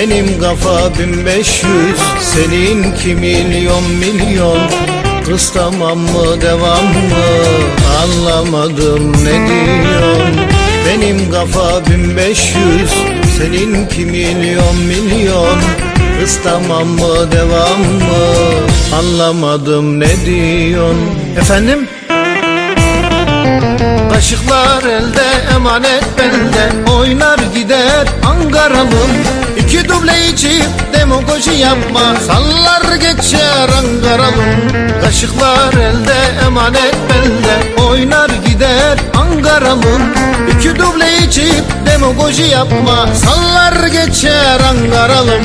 Benim kafa 1500 Seninki milyon milyon. Kız tamam mı devam mı Anlamadım ne diyorsun? Benim kafa 1500 Seninki milyon milyon. Kız tamam mı devam mı Anlamadım ne diyorsun? Efendim? Kaşıklar elde emanet bende. Oynar gider Ankaralım İki duble içip demagoji yapma. Sallar geçer Ankaralım Kaşıklar elde emanet bende. Oynar gider Ankaralım İki duble içip demagoji yapma. Sallar geçer Ankaralım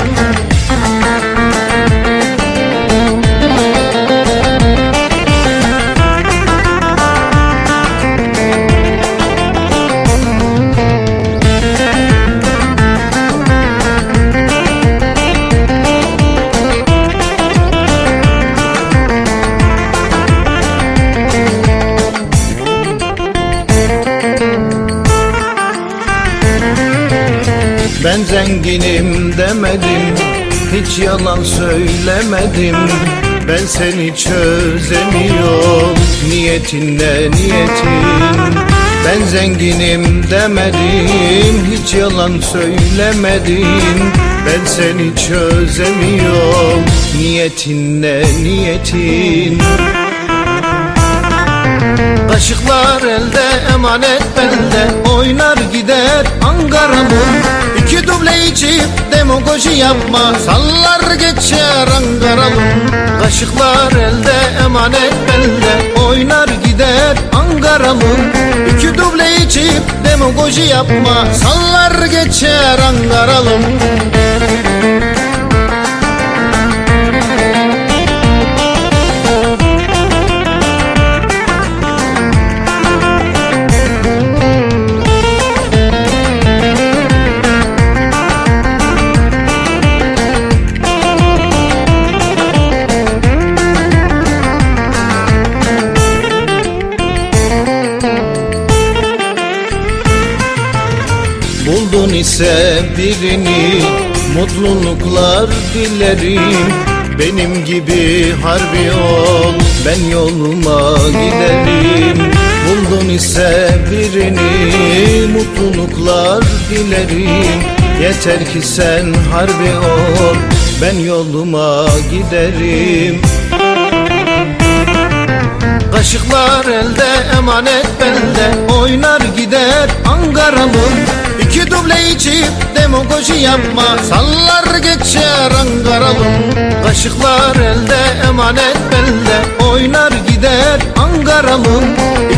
Ben zenginim demedim Hiç yalan söylemedim. Ben seni çözemiyorum Niyetin ne niyetin Ben zenginim demedim Hiç yalan söylemedim. Ben seni çözemiyorum Niyetin ne niyetin Kaşıklar elde emanet bende Oynar gider duble içip demagoji yapma. Sallar geçer Ankara'lım Kaşıklar elde emanet bende. Oynar gider Ankara'mın İki duble içip demagoji yapma. Sallar geçer Ankara'lım Buldun ise birini Mutluluklar dilerim. Benim gibi harbi ol Ben yoluma giderim. Buldun ise birini Mutluluklar dilerim. Yeter ki sen harbi ol Ben yoluma giderim. Kaşıklar elde emanet bende Oynar gider Ankara'mın İki duble içip demagoji yapma. Sallar geçer Ankara'lım Kaşıklar elde emanet bende Oynar gider Ankara'mın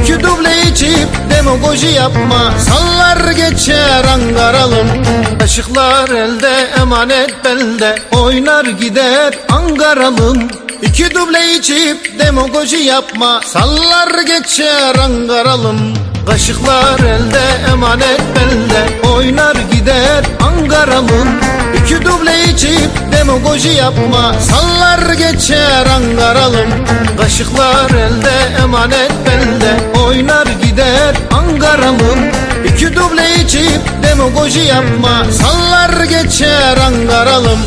İki duble içip demagoji yapma. Sallar geçer Ankara'lım Kaşıklar elde emanet bende Oynar gider Ankara'lım İki duble içip demagoji yapma. Sallar geçer Ankaralım Kaşıklar elde emanet bende Oynar gider Ankara'mın. İki duble içip demagoji yapma Sallar geçer Ankaralım. Kaşıklar elde emanet bende Oynar gider Ankara'mın. İki duble içip demagoji yapma Sallar geçer Ankaralım